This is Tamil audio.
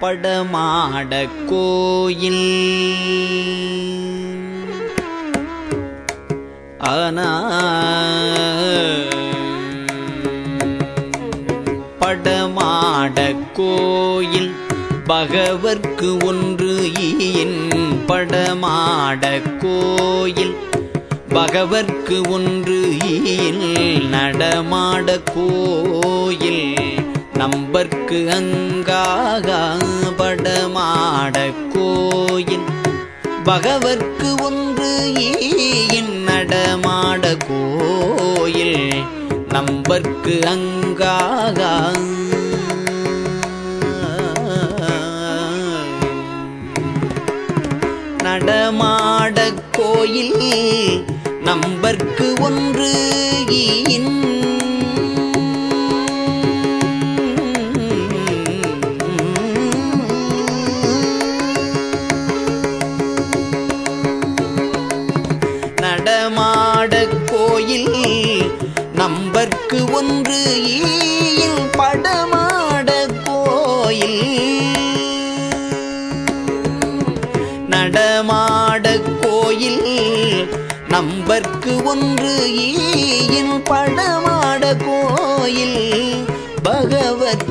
படமாட கோயில் ஆனா படமாட கோயில் பகவர்க்கு ஒன்று ஈயின் படமாட கோயில் பகவர்க்கு ஒன்று ஈயில் நடமாட கோயில் நம்பர்க்கு அங்காக படமாட கோயில். பகவர்க்கு ஒன்று ஏயின் நடமாட கோயில். நம்பர்க்கு அங்காக. நடமாட கோயில். நம்பர்க்கு ஒன்று ஈயின் கோயில். நம்பர்க்கு ஒன்று ஈயில் படமாட கோயில். நடமாட கோயில். நம்பர்க்கு ஒன்று ஈயின் படமாட கோயில். பகவத்கதாமே